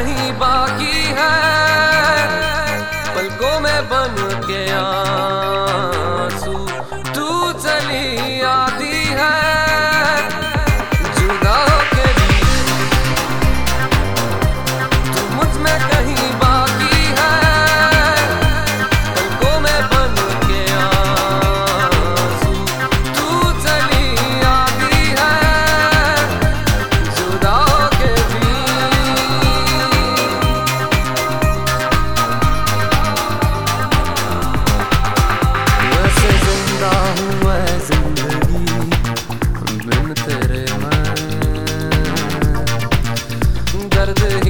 कहीं बाकी है। तेरे मैं दर्द ही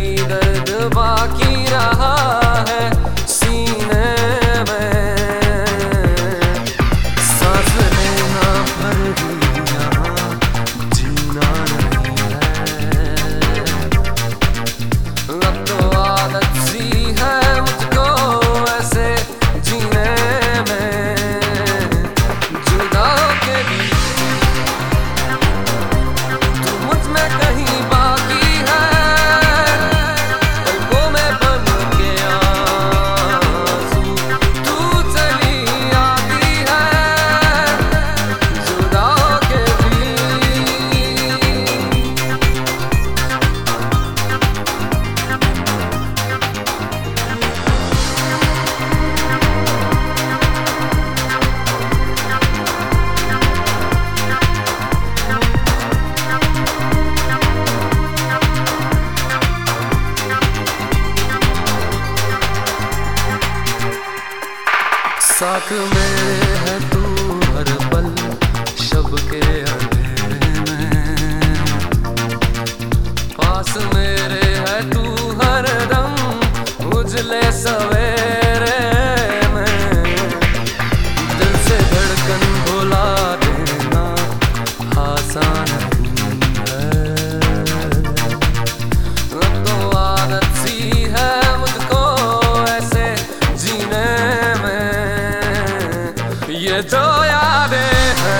साथ मेरे है तू हर पल, शब के अंधेरे में। पास मेरे है तू हर दम, उजले सब יע טויע דע